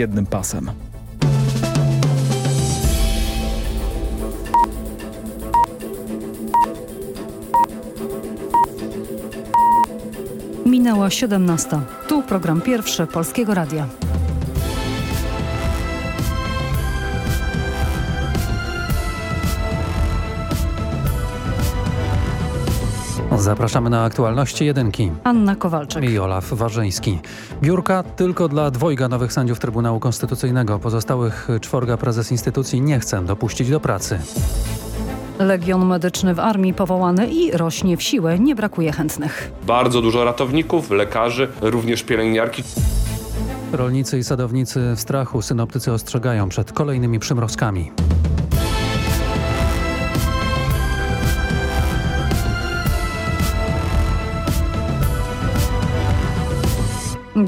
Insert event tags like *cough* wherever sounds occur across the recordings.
jednym pasem. Minęła 17. Tu program pierwszy Polskiego Radia. Zapraszamy na aktualności jedynki. Anna Kowalczyk. I Olaf Warzyński. Biurka tylko dla dwojga nowych sędziów Trybunału Konstytucyjnego. Pozostałych czworga prezes instytucji nie chce dopuścić do pracy. Legion Medyczny w Armii powołany i rośnie w siłę. Nie brakuje chętnych. Bardzo dużo ratowników, lekarzy, również pielęgniarki. Rolnicy i sadownicy w strachu synoptycy ostrzegają przed kolejnymi przymrozkami.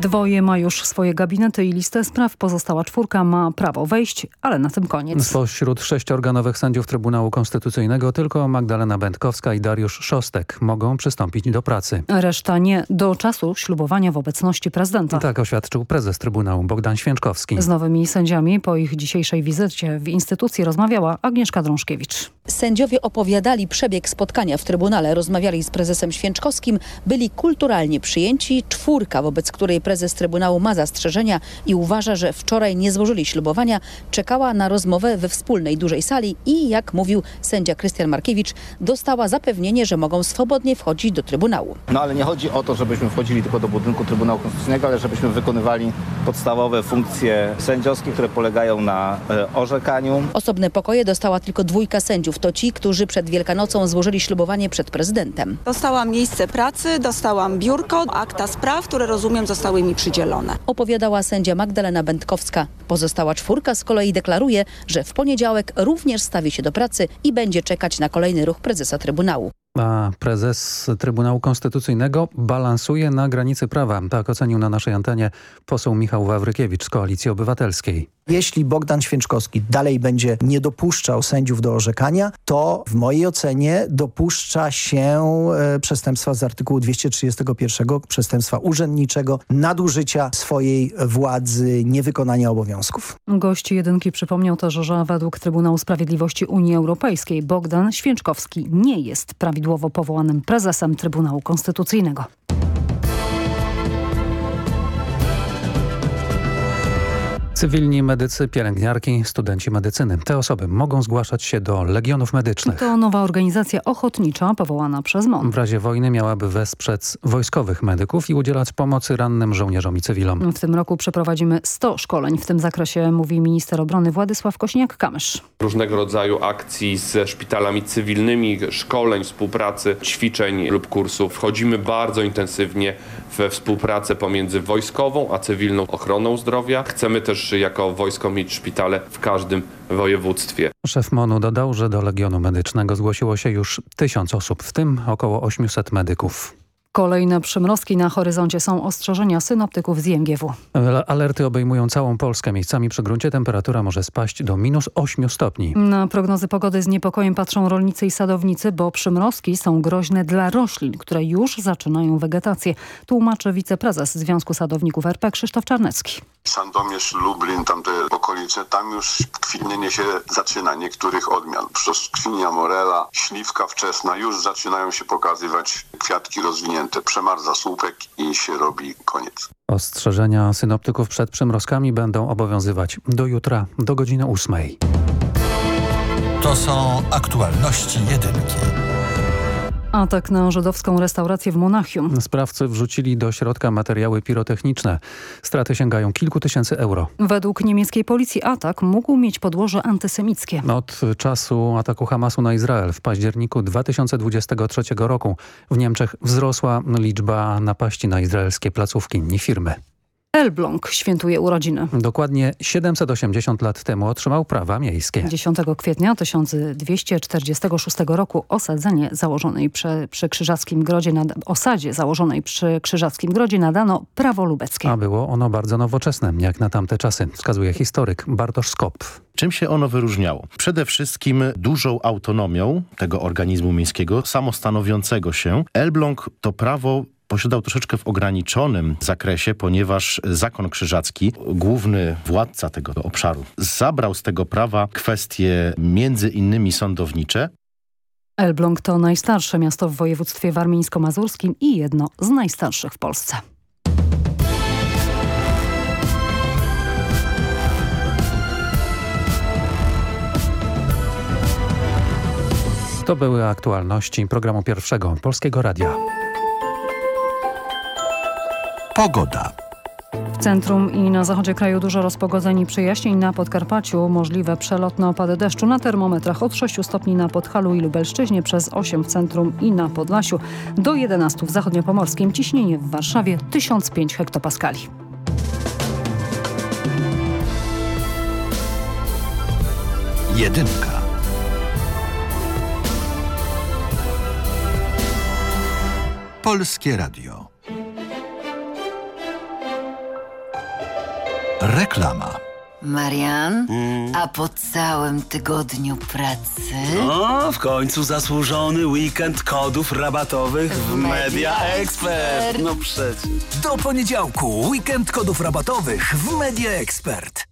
Dwoje ma już swoje gabinety i listę spraw. Pozostała czwórka ma prawo wejść, ale na tym koniec. Spośród sześciorga nowych sędziów Trybunału Konstytucyjnego tylko Magdalena Będkowska i Dariusz Szostek mogą przystąpić do pracy. Reszta nie do czasu ślubowania w obecności prezydenta. Tak oświadczył prezes Trybunału Bogdan Święczkowski. Z nowymi sędziami po ich dzisiejszej wizycie w instytucji rozmawiała Agnieszka Drążkiewicz. Sędziowie opowiadali przebieg spotkania w Trybunale, rozmawiali z prezesem Święczkowskim, byli kulturalnie przyjęci. Czwórka, wobec której prezes Trybunału ma zastrzeżenia i uważa, że wczoraj nie złożyli ślubowania, czekała na rozmowę we wspólnej dużej sali i, jak mówił sędzia Krystian Markiewicz, dostała zapewnienie, że mogą swobodnie wchodzić do Trybunału. No ale nie chodzi o to, żebyśmy wchodzili tylko do budynku Trybunału Konstytucyjnego, ale żebyśmy wykonywali podstawowe funkcje sędziowskie, które polegają na e, orzekaniu. Osobne pokoje dostała tylko dwójka sędziów. To ci, którzy przed Wielkanocą złożyli ślubowanie przed prezydentem. Dostałam miejsce pracy, dostałam biurko, akta spraw, które rozumiem zostały mi przydzielone. Opowiadała sędzia Magdalena Będkowska. Pozostała czwórka z kolei deklaruje, że w poniedziałek również stawi się do pracy i będzie czekać na kolejny ruch prezesa Trybunału. A prezes Trybunału Konstytucyjnego balansuje na granicy prawa. Tak ocenił na naszej antenie poseł Michał Wawrykiewicz z Koalicji Obywatelskiej. Jeśli Bogdan Święczkowski dalej będzie nie dopuszczał sędziów do orzekania, to w mojej ocenie dopuszcza się e, przestępstwa z artykułu 231, przestępstwa urzędniczego, nadużycia swojej władzy, niewykonania obowiązków. Gość jedynki przypomniał też, że według Trybunału Sprawiedliwości Unii Europejskiej Bogdan Święczkowski nie jest prawidłowo powołanym prezesem Trybunału Konstytucyjnego. Cywilni medycy, pielęgniarki, studenci medycyny. Te osoby mogą zgłaszać się do Legionów Medycznych. To nowa organizacja ochotnicza powołana przez MON. W razie wojny miałaby wesprzeć wojskowych medyków i udzielać pomocy rannym żołnierzom i cywilom. W tym roku przeprowadzimy 100 szkoleń w tym zakresie, mówi minister obrony Władysław Kośniak-Kamysz. Różnego rodzaju akcji ze szpitalami cywilnymi, szkoleń, współpracy, ćwiczeń lub kursów. Wchodzimy bardzo intensywnie we współpracę pomiędzy wojskową a cywilną ochroną zdrowia. Chcemy też jako wojsko mieć szpitale w każdym województwie. Szef MONU dodał, że do Legionu Medycznego zgłosiło się już tysiąc osób, w tym około 800 medyków. Kolejne przymrozki na horyzoncie są ostrzeżenia synoptyków z IMGW. Alerty obejmują całą Polskę. Miejscami przy gruncie temperatura może spaść do minus 8 stopni. Na prognozy pogody z niepokojem patrzą rolnicy i sadownicy, bo przymrozki są groźne dla roślin, które już zaczynają wegetację. Tłumaczy wiceprezes Związku Sadowników RP Krzysztof Czarnecki. Sandomierz, Lublin, tamte okolice, tam już kwitnienie się zaczyna niektórych odmian. Brzoskwinia, morela, śliwka wczesna, już zaczynają się pokazywać kwiatki rozwinięte. Przemarza słupek i się robi koniec. Ostrzeżenia synoptyków przed przymrozkami będą obowiązywać do jutra, do godziny ósmej. To są aktualności jedynki. Atak na żydowską restaurację w Monachium. Sprawcy wrzucili do środka materiały pirotechniczne. Straty sięgają kilku tysięcy euro. Według niemieckiej policji atak mógł mieć podłoże antysemickie. Od czasu ataku Hamasu na Izrael w październiku 2023 roku w Niemczech wzrosła liczba napaści na izraelskie placówki i firmy. Elbląg świętuje urodziny. Dokładnie 780 lat temu otrzymał prawa miejskie. 10 kwietnia 1246 roku osadzenie założonej przy, przy Krzyżackim Grodzie, nad, osadzie założonej przy Krzyżackim Grodzie nadano prawo lubeckie. A było ono bardzo nowoczesne, jak na tamte czasy, wskazuje historyk Bartosz Skop. Czym się ono wyróżniało? Przede wszystkim dużą autonomią tego organizmu miejskiego, samostanowiącego się. Elbląg to prawo posiadał troszeczkę w ograniczonym zakresie, ponieważ zakon krzyżacki, główny władca tego obszaru, zabrał z tego prawa kwestie między innymi sądownicze, Elbląg to najstarsze miasto w województwie warmińsko-mazurskim i jedno z najstarszych w Polsce. To były aktualności programu pierwszego Polskiego Radia. Pogoda. W centrum i na zachodzie kraju dużo rozpogodzeń i przejaśnień. Na Podkarpaciu możliwe przelotne opady deszczu. Na termometrach od 6 stopni na Podhalu i Lubelszczyźnie, przez 8 w centrum i na Podlasiu, do 11 w zachodniopomorskim. Ciśnienie w Warszawie 1005 hektopaskali. Jedynka. Polskie Radio. Reklama. Marian, a po całym tygodniu pracy... No, w końcu zasłużony weekend kodów rabatowych w Media Expert. No przecież. Do poniedziałku weekend kodów rabatowych w Media Expert.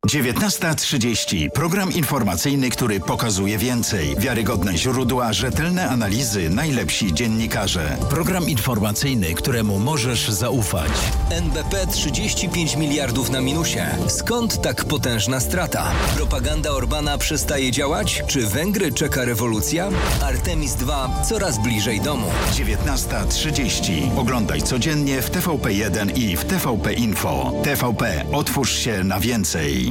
19.30. Program informacyjny, który pokazuje więcej. Wiarygodne źródła, rzetelne analizy, najlepsi dziennikarze. Program informacyjny, któremu możesz zaufać. NBP 35 miliardów na minusie. Skąd tak potężna strata? Propaganda Orbana przestaje działać? Czy Węgry czeka rewolucja? Artemis II coraz bliżej domu. 19.30. Oglądaj codziennie w TVP1 i w TVP Info. TVP, otwórz się na więcej.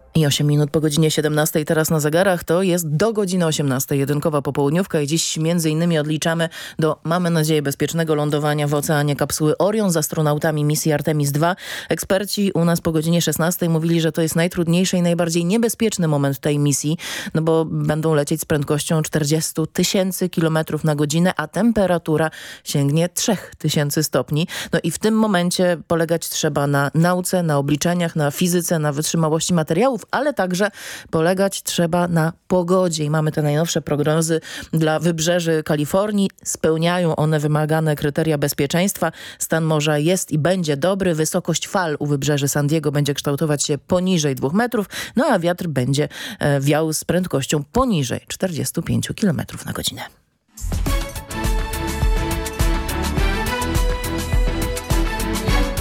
I 8 minut po godzinie 17 teraz na zegarach to jest do godziny 18. Jedynkowa popołudniówka i dziś między innymi odliczamy do, mamy nadzieję, bezpiecznego lądowania w oceanie kapsuły Orion z astronautami misji Artemis II. Eksperci u nas po godzinie 16 mówili, że to jest najtrudniejszy i najbardziej niebezpieczny moment tej misji, no bo będą lecieć z prędkością 40 tysięcy kilometrów na godzinę, a temperatura sięgnie 3000 stopni. No i w tym momencie polegać trzeba na nauce, na obliczeniach, na fizyce, na wytrzymałości materiałów, ale także polegać trzeba na pogodzie. I mamy te najnowsze prognozy dla wybrzeży Kalifornii. Spełniają one wymagane kryteria bezpieczeństwa. Stan morza jest i będzie dobry. Wysokość fal u wybrzeży San Diego będzie kształtować się poniżej 2 metrów, no a wiatr będzie e, wiał z prędkością poniżej 45 km na godzinę.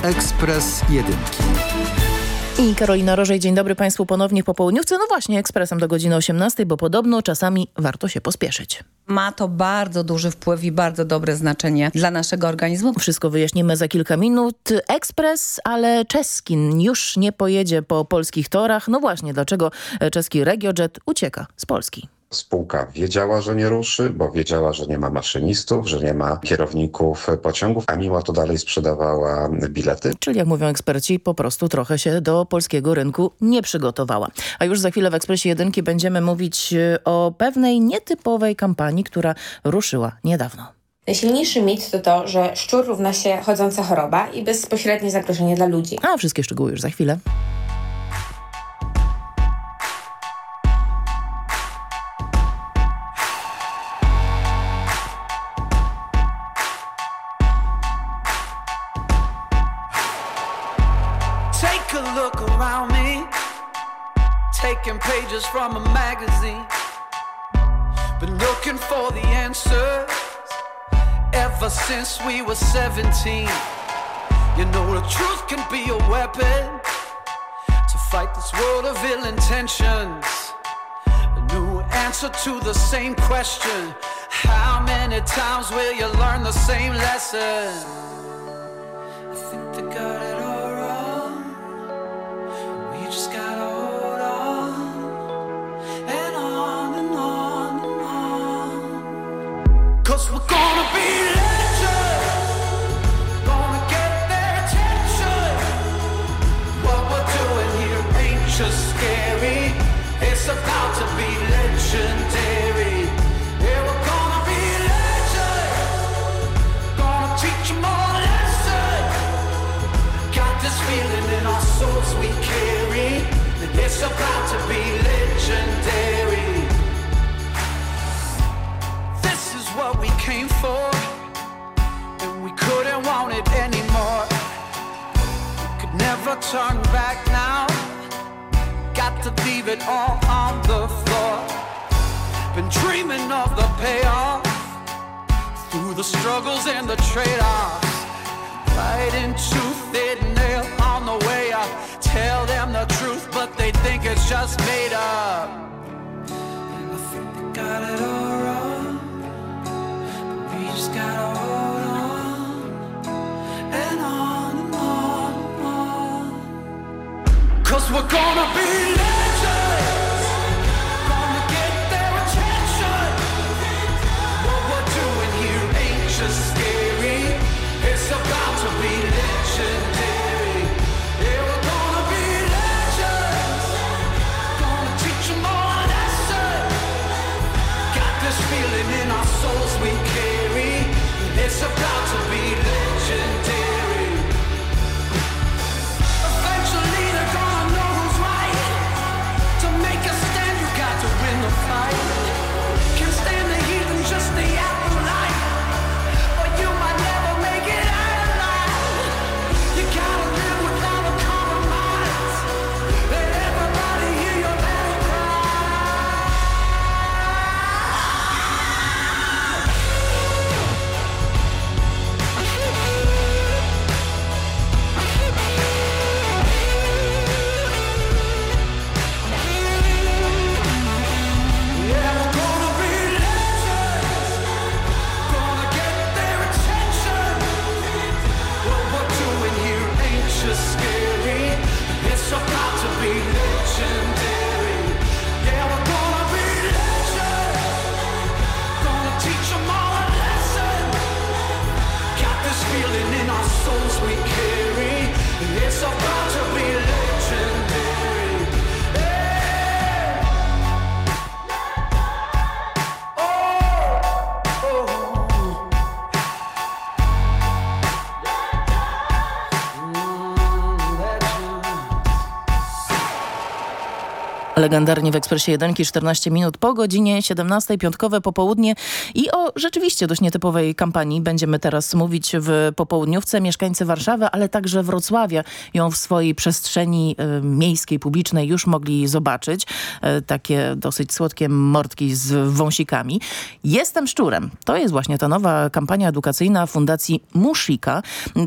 Ekspres Jedynki. I Karolina Rożej, dzień dobry Państwu ponownie po południówce. No właśnie, ekspresem do godziny 18, bo podobno czasami warto się pospieszyć. Ma to bardzo duży wpływ i bardzo dobre znaczenie dla naszego organizmu. Wszystko wyjaśnimy za kilka minut. Ekspres, ale czeski już nie pojedzie po polskich torach. No właśnie, dlaczego czeski RegioJet ucieka z Polski? Spółka wiedziała, że nie ruszy, bo wiedziała, że nie ma maszynistów, że nie ma kierowników pociągów, a mimo to dalej sprzedawała bilety. Czyli jak mówią eksperci, po prostu trochę się do polskiego rynku nie przygotowała. A już za chwilę w Ekspresie Jedynki będziemy mówić o pewnej nietypowej kampanii, która ruszyła niedawno. Najsilniejszy mit to to, że szczur równa się chodząca choroba i bezpośrednie zagrożenie dla ludzi. A wszystkie szczegóły już za chwilę. Pages from a magazine. Been looking for the answers ever since we were 17. You know the truth can be a weapon to fight this world of ill intentions. A new answer to the same question. How many times will you learn the same lesson? I think they got It's about to be came for. And we couldn't want it anymore. We could never turn back now. Got to leave it all on the floor. Been dreaming of the payoff through the struggles and the trade-offs. Fighting tooth and nail on the way up. Tell them the truth, but they think it's just made up. And I think they got it all we're gonna be legends. To be Legendarnie w Ekspresie 1, 14 minut po godzinie 17, piątkowe popołudnie i o rzeczywiście dość nietypowej kampanii będziemy teraz mówić w popołudniówce. Mieszkańcy Warszawy, ale także Wrocławia ją w swojej przestrzeni e, miejskiej, publicznej już mogli zobaczyć. E, takie dosyć słodkie mordki z wąsikami. Jestem szczurem. To jest właśnie ta nowa kampania edukacyjna Fundacji Mushika.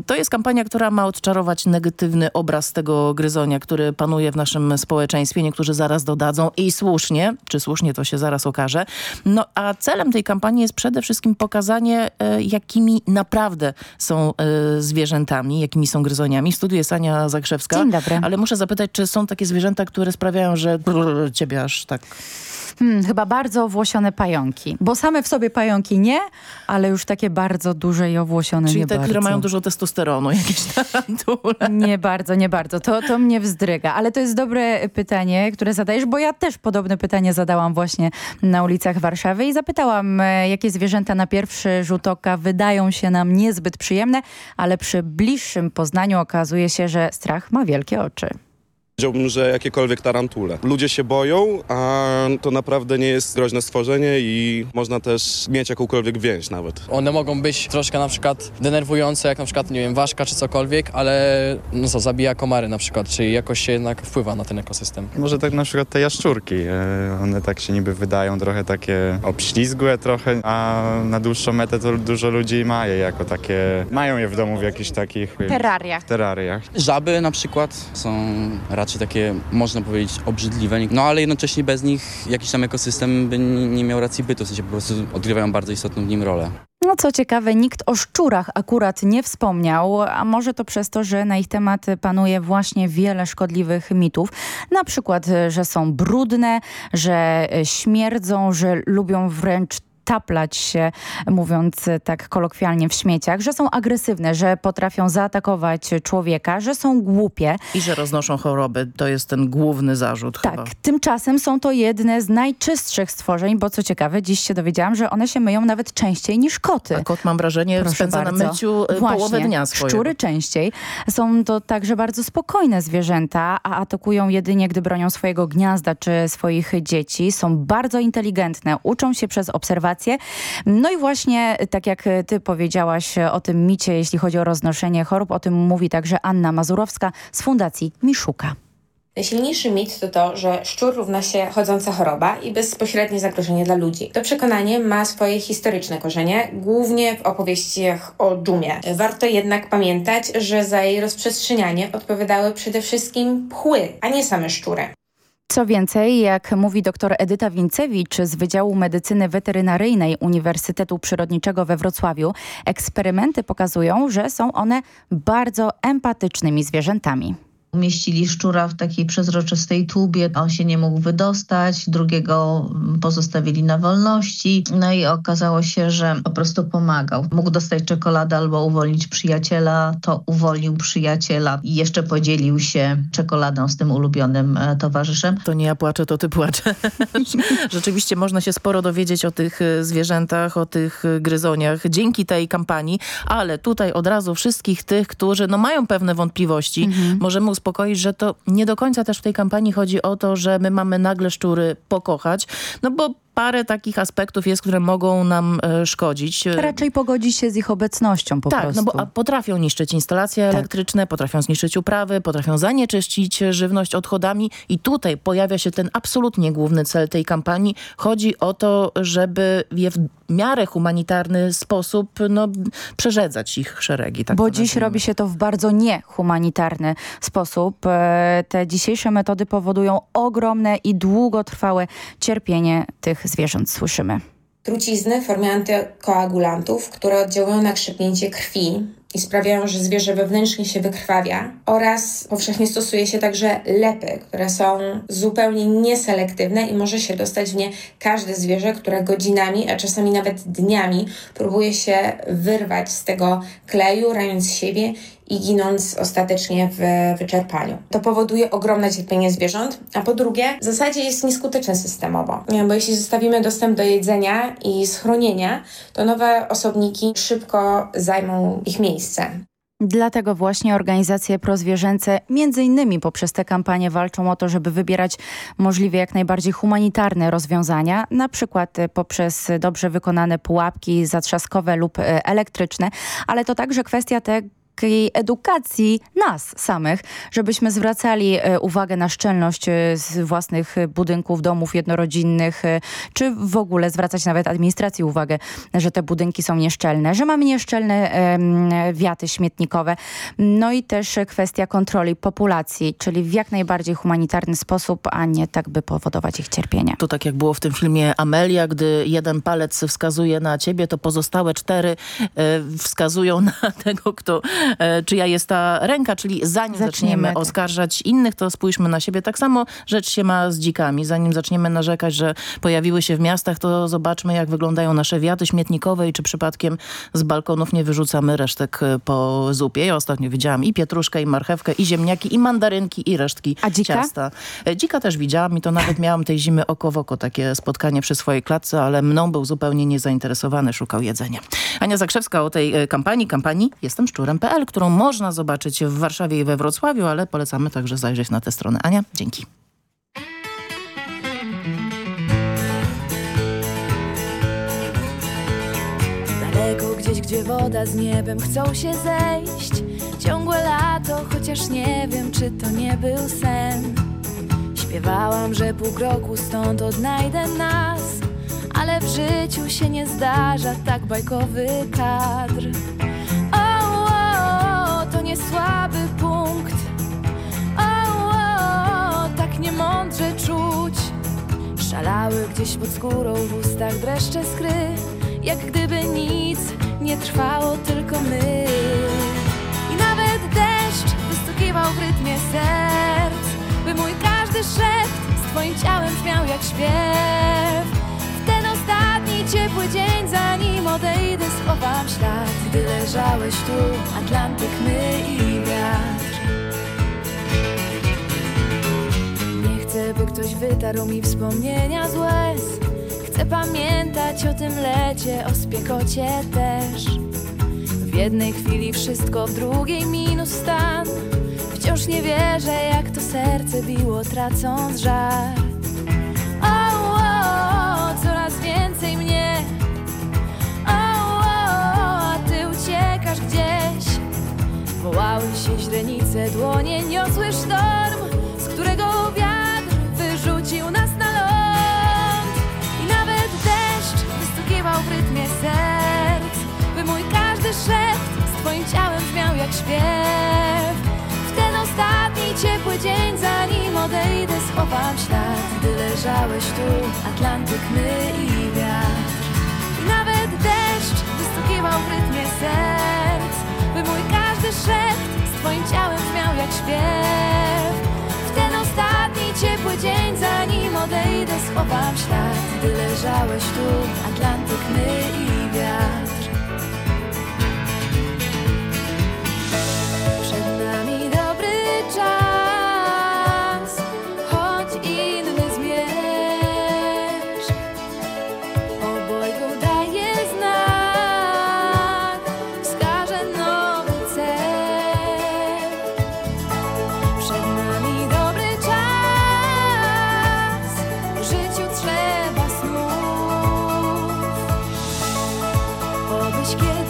To jest kampania, która ma odczarować negatywny obraz tego gryzonia, który panuje w naszym społeczeństwie. Niektórzy zaraz dodadzą i słusznie, czy słusznie to się zaraz okaże. No a celem tej kampanii jest przede wszystkim pokazanie, e, jakimi naprawdę są e, zwierzętami, jakimi są gryzoniami. W studiu jest Ania Zakrzewska. Dzień dobry. Ale muszę zapytać, czy są takie zwierzęta, które sprawiają, że brrr, ciebie aż tak... Hmm, chyba bardzo owłosione pająki. Bo same w sobie pająki nie, ale już takie bardzo duże i owłosione Czyli nie te, bardzo. które mają dużo testosteronu, *laughs* jakieś tarantule. Nie bardzo, nie bardzo. To, to mnie wzdryga. Ale to jest dobre pytanie, które zadajesz, bo ja też podobne pytanie zadałam właśnie na ulicach Warszawy i zapytałam, e, jakie zwierzęta na pierwszy rzut oka wydają się nam niezbyt przyjemne, ale przy bliższym poznaniu okazuje się, że strach ma wielkie oczy. Powiedziałbym, że jakiekolwiek tarantule. Ludzie się boją, a to naprawdę nie jest groźne stworzenie i można też mieć jakąkolwiek więź nawet. One mogą być troszkę na przykład denerwujące, jak na przykład, nie wiem, ważka czy cokolwiek, ale no co, zabija komary na przykład, czyli jakoś się jednak wpływa na ten ekosystem. Może tak na przykład te jaszczurki, e, one tak się niby wydają trochę takie obślizgłe trochę, a na dłuższą metę to dużo ludzi ma je jako takie, mają je w domu w jakichś takich... Terrariach. Terrariach. Żaby na przykład są raczej takie, można powiedzieć, obrzydliwe, no ale jednocześnie bez nich jakiś tam ekosystem by nie miał racji bytu, w sensie po prostu odgrywają bardzo istotną w nim rolę. No co ciekawe, nikt o szczurach akurat nie wspomniał, a może to przez to, że na ich temat panuje właśnie wiele szkodliwych mitów. Na przykład, że są brudne, że śmierdzą, że lubią wręcz taplać się, mówiąc tak kolokwialnie, w śmieciach, że są agresywne, że potrafią zaatakować człowieka, że są głupie. I że roznoszą choroby. To jest ten główny zarzut Tak, chyba. tymczasem są to jedne z najczystszych stworzeń, bo co ciekawe, dziś się dowiedziałam, że one się myją nawet częściej niż koty. A kot mam wrażenie Proszę spędza bardzo. na myciu y, Właśnie, połowę dnia swojego. Szczury częściej. Są to także bardzo spokojne zwierzęta, a atakują jedynie, gdy bronią swojego gniazda czy swoich dzieci. Są bardzo inteligentne, uczą się przez obserwacje. No i właśnie, tak jak ty powiedziałaś o tym micie, jeśli chodzi o roznoszenie chorób, o tym mówi także Anna Mazurowska z Fundacji Miszuka. Najsilniejszy mit to to, że szczur równa się chodząca choroba i bezpośrednie zagrożenie dla ludzi. To przekonanie ma swoje historyczne korzenie, głównie w opowieściach o dżumie. Warto jednak pamiętać, że za jej rozprzestrzenianie odpowiadały przede wszystkim pchły, a nie same szczury. Co więcej, jak mówi dr Edyta Wincewicz z Wydziału Medycyny Weterynaryjnej Uniwersytetu Przyrodniczego we Wrocławiu, eksperymenty pokazują, że są one bardzo empatycznymi zwierzętami. Umieścili szczura w takiej przezroczystej tubie, on się nie mógł wydostać, drugiego pozostawili na wolności. No i okazało się, że po prostu pomagał. Mógł dostać czekoladę albo uwolnić przyjaciela, to uwolnił przyjaciela i jeszcze podzielił się czekoladą z tym ulubionym e, towarzyszem. To nie ja płaczę, to ty płaczę. *laughs* Rzeczywiście można się sporo dowiedzieć o tych e, zwierzętach, o tych e, gryzoniach dzięki tej kampanii, ale tutaj od razu wszystkich tych, którzy no, mają pewne wątpliwości, możemy uspokoić, że to nie do końca też w tej kampanii chodzi o to, że my mamy nagle szczury pokochać, no bo parę takich aspektów jest, które mogą nam e, szkodzić. Raczej pogodzić się z ich obecnością po tak, prostu. no bo potrafią niszczyć instalacje Tak. elektryczne, potrafią zniszczyć uprawy, potrafią zanieczyścić żywność odchodami i tutaj pojawia się ten absolutnie główny cel tej kampanii. Chodzi o to, żeby je w miarę humanitarny sposób no, przerzedzać ich szeregi. Tak Bo dziś nazwijmy. robi się to w bardzo niehumanitarny sposób. E, Te dzisiejsze metody powodują ogromne i długotrwałe cierpienie tych zwierząt, słyszymy. Trucizny w formie antykoagulantów, które oddziałują na krzepnięcie krwi i sprawiają, że zwierzę wewnętrznie się wykrwawia oraz powszechnie stosuje się także lepy, które są zupełnie nieselektywne i może się dostać w nie każde zwierzę, które godzinami, a czasami nawet dniami próbuje się wyrwać z tego kleju, raniąc siebie i ginąc ostatecznie w wyczerpaniu. To powoduje ogromne cierpienie zwierząt, a po drugie w zasadzie jest nieskuteczne systemowo, bo jeśli zostawimy dostęp do jedzenia i schronienia, to nowe osobniki szybko zajmą ich miejsce. Dlatego właśnie organizacje prozwierzęce między innymi poprzez tę kampanię walczą o to, żeby wybierać możliwie jak najbardziej humanitarne rozwiązania, na przykład e, poprzez dobrze wykonane pułapki zatrzaskowe lub e, elektryczne, ale to także kwestia tego, takiej edukacji nas samych, żebyśmy zwracali e, uwagę na szczelność e, z własnych e, budynków, domów jednorodzinnych, czy w ogóle zwracać nawet administracji uwagę, że te budynki są nieszczelne, że mamy nieszczelne wiaty śmietnikowe. No i też kwestia kontroli populacji, czyli w jak najbardziej humanitarny sposób, a nie tak, by powodować ich cierpienia. To tak jak było w tym filmie Amelia, gdy jeden palec wskazuje na ciebie, to pozostałe cztery wskazują na tego, kto, czyja jest ta ręka, czyli zanim Zaczniemy, zaczniemy tak. oskarżać innych, to spójrzmy na siebie. Tak samo rzecz się ma z dzikami. Zanim zaczniemy narzekać, że pojawiły się w miastach, to zobaczmy, jak wyglądają nasze wiaty śmietnikowe i czy przypadkiem z balkonów nie wyrzucamy resztek e, po zupie. Ja ostatnio widziałam i pietruszkę, i marchewkę, i ziemniaki, i mandarynki, i resztki A dzika? ciasta. E, Dzika też widziałam i to nawet miałam tej zimy oko w oko takie spotkanie przy swojej klatce, ale mną był zupełnie niezainteresowany, szukał jedzenia. Ania Zakrzewska o tej e, kampanii, kampanii Jestem Szczurem.pl, którą można zobaczyć w Warszawie i we Wrocławiu, ale polecamy także zajrzeć na tę stronę. Ania, dzięki. Daleko gdzieś, gdzie woda z niebem chcą się zejść Ciągłe lato, chociaż nie wiem, czy to nie był sen Śpiewałam, że pół kroku stąd odnajdę nas Ale w życiu się nie zdarza tak bajkowy kadr o, o to nie słaby punkt. O, o, o tak niemądrze czuć. Szalały gdzieś pod skórą, w ustach dreszcze skry. Jak gdyby nic nie trwało, tylko my. I nawet deszcz wystukiwał w rytmie serc By mój każdy szept z twoim ciałem brzmiał jak śpiew. W ten ostatni ciepły dzień, zanim odejdę, schowam ślad Gdy leżałeś tu, Atlantyk, my i wiatr. Nie chcę, by ktoś wytarł mi wspomnienia z łez Chcę pamiętać o tym lecie, o spiekocie też. W jednej chwili wszystko, w drugiej minus stan. Wciąż nie wierzę, jak to serce biło, tracąc żar Wołały się źrenice, dłonie niosły sztorm Z którego wiatr wyrzucił nas na ląd. I nawet deszcz wystukiwał w rytmie serc By mój każdy szept z twoim ciałem brzmiał jak śpiew. W ten ostatni ciepły dzień, zanim odejdę, schowam ślad Gdy leżałeś tu, Atlantyk, my i wiatr. I nawet deszcz wystukiwał w rytmie serc szept z twoim ciałem brzmiał jak śpiew. W ten ostatni ciepły dzień, zanim odejdę, schowam ślad. Gdy leżałeś tu, Atlantyk, my i wiatr девочке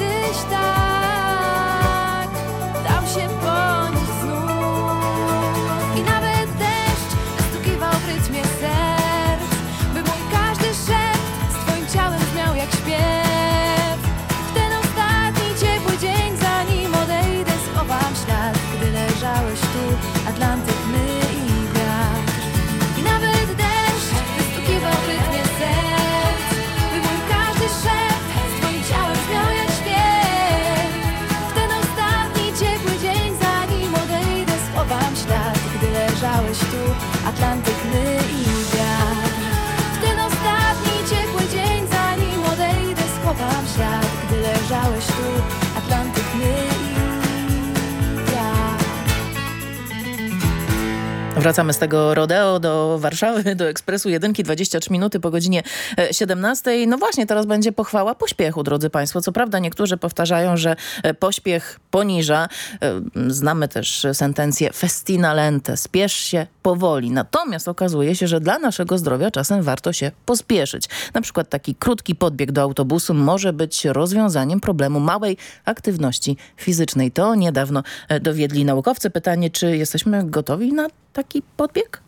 Wracamy z tego rodeo do Warszawy, do Ekspresu 1, 23 minuty po godzinie e, 17. No właśnie, teraz będzie pochwała pośpiechu, drodzy Państwo. Co prawda niektórzy powtarzają, że e, pośpiech poniża. E, Znamy też sentencję festina lente, spiesz się powoli. Natomiast okazuje się, że dla naszego zdrowia czasem warto się pospieszyć. Na przykład taki krótki podbieg do autobusu może być rozwiązaniem problemu małej aktywności fizycznej. To niedawno e, dowiedli naukowcy. Pytanie, czy jesteśmy gotowi na taki podbieg?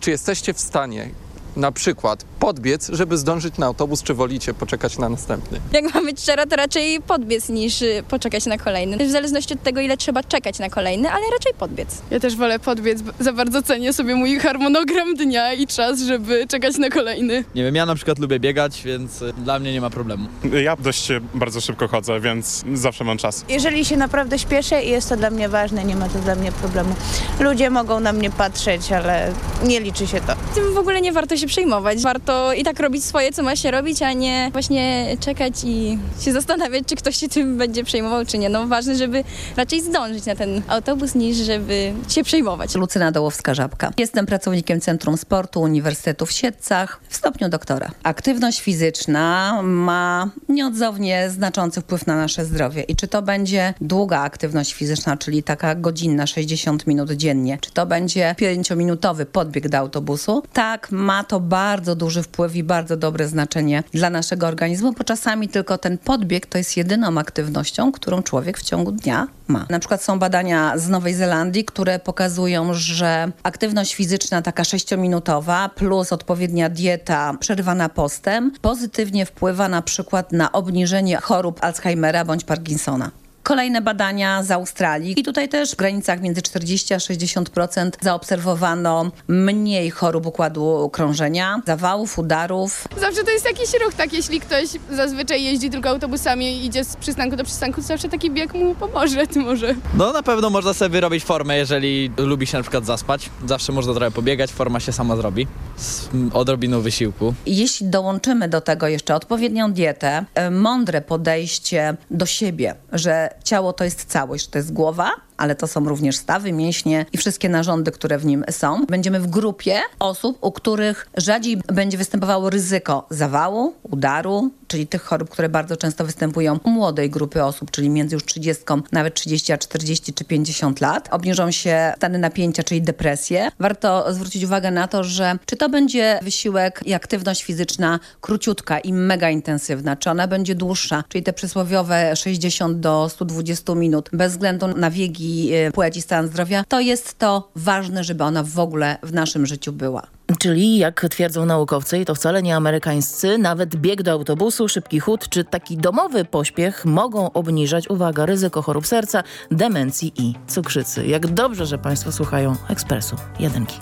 Czy jesteście w stanie na przykład podbiec, żeby zdążyć na autobus, czy wolicie poczekać na następny? Jak mam być szczera, to raczej podbiec niż y, poczekać na kolejny. W zależności od tego, ile trzeba czekać na kolejny, ale raczej podbiec. Ja też wolę podbiec, bo za bardzo cenię sobie mój harmonogram dnia i czas, żeby czekać na kolejny. Nie wiem, ja na przykład lubię biegać, więc y, dla mnie nie ma problemu. Ja dość bardzo szybko chodzę, więc zawsze mam czas. Jeżeli się naprawdę śpieszę i jest to dla mnie ważne, nie ma to dla mnie problemu. Ludzie mogą na mnie patrzeć, ale nie liczy się to. Tym w ogóle nie warto się się przejmować. Warto i tak robić swoje, co ma się robić, a nie właśnie czekać i się zastanawiać, czy ktoś się tym będzie przejmował, czy nie. No ważne, żeby raczej zdążyć na ten autobus, niż żeby się przejmować. Lucyna Dołowska-Żabka. Jestem pracownikiem Centrum Sportu Uniwersytetu w Siedcach w stopniu doktora. Aktywność fizyczna ma nieodzownie znaczący wpływ na nasze zdrowie. I czy to będzie długa aktywność fizyczna, czyli taka godzinna, 60 minut dziennie, czy to będzie 5-minutowy podbieg do autobusu, tak, ma to bardzo duży wpływ i bardzo dobre znaczenie dla naszego organizmu, bo czasami tylko ten podbieg to jest jedyną aktywnością, którą człowiek w ciągu dnia ma. Na przykład są badania z Nowej Zelandii, które pokazują, że aktywność fizyczna taka 6-minutowa plus odpowiednia dieta przerywana postem pozytywnie wpływa na przykład na obniżenie chorób Alzheimera bądź Parkinsona. Kolejne badania z Australii i tutaj też w granicach między 40 a 60% zaobserwowano mniej chorób układu krążenia, zawałów, udarów. Zawsze to jest jakiś ruch, tak jeśli ktoś zazwyczaj jeździ tylko autobusami i idzie z przystanku do przystanku, to zawsze taki bieg mu pomoże, ty *laughs* może. No na pewno można sobie wyrobić formę, jeżeli lubi się na przykład zaspać. Zawsze można trochę pobiegać, forma się sama zrobi z odrobiną wysiłku. Jeśli dołączymy do tego jeszcze odpowiednią dietę, e, mądre podejście do siebie, że ciało to jest całość, to jest głowa, ale to są również stawy, mięśnie i wszystkie narządy, które w nim są. Będziemy w grupie osób, u których rzadziej będzie występowało ryzyko zawału, udaru, czyli tych chorób, które bardzo często występują u młodej grupy osób, czyli między już 30, nawet 30, a 40 czy 50 lat. Obniżą się stany napięcia, czyli depresje. Warto zwrócić uwagę na to, że czy to będzie wysiłek i aktywność fizyczna króciutka i mega intensywna, czy ona będzie dłuższa, czyli te przysłowiowe 60 do 120 minut, bez względu na wieki y, płeć i stan zdrowia, to jest to ważne, żeby ona w ogóle w naszym życiu była. Czyli, jak twierdzą naukowcy, i to wcale nie amerykańscy, nawet bieg do autobusu, szybki chód czy taki domowy pośpiech mogą obniżać, uwaga, ryzyko chorób serca, demencji i cukrzycy. Jak dobrze, że Państwo słuchają Ekspresu Jedynki.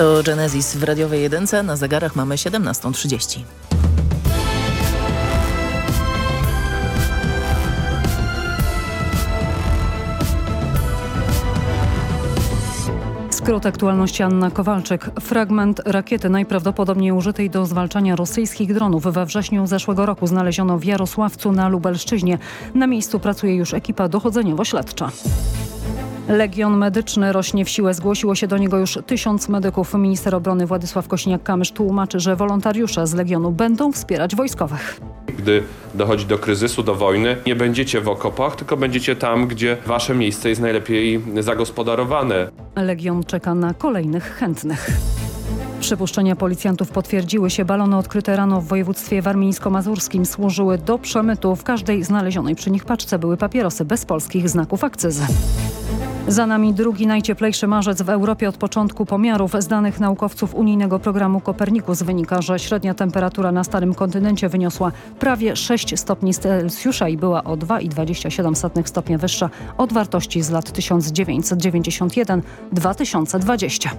To Genesis w radiowej jedynce. Na zegarach mamy 17.30. Skrót aktualności Anna Kowalczyk. Fragment rakiety najprawdopodobniej użytej do zwalczania rosyjskich dronów we wrześniu zeszłego roku znaleziono w Jarosławcu na Lubelszczyźnie. Na miejscu pracuje już ekipa dochodzeniowo-śledcza. Legion Medyczny rośnie w siłę. Zgłosiło się do niego już tysiąc medyków. Minister obrony Władysław Kośniak-Kamysz tłumaczy, że wolontariusze z Legionu będą wspierać wojskowych. Gdy dochodzi do kryzysu, do wojny, nie będziecie w okopach, tylko będziecie tam, gdzie wasze miejsce jest najlepiej zagospodarowane. Legion czeka na kolejnych chętnych. Przypuszczenia policjantów potwierdziły się. Balony odkryte rano w województwie warmińsko-mazurskim służyły do przemytu. W każdej znalezionej przy nich paczce były papierosy bez polskich znaków akcyzy. Za nami drugi najcieplejszy marzec w Europie od początku pomiarów. Z danych naukowców unijnego programu Kopernikus wynika, że średnia temperatura na starym kontynencie wyniosła prawie 6 stopni Celsjusza i była o 2,27 stopnia wyższa od wartości z lat 1991-2020.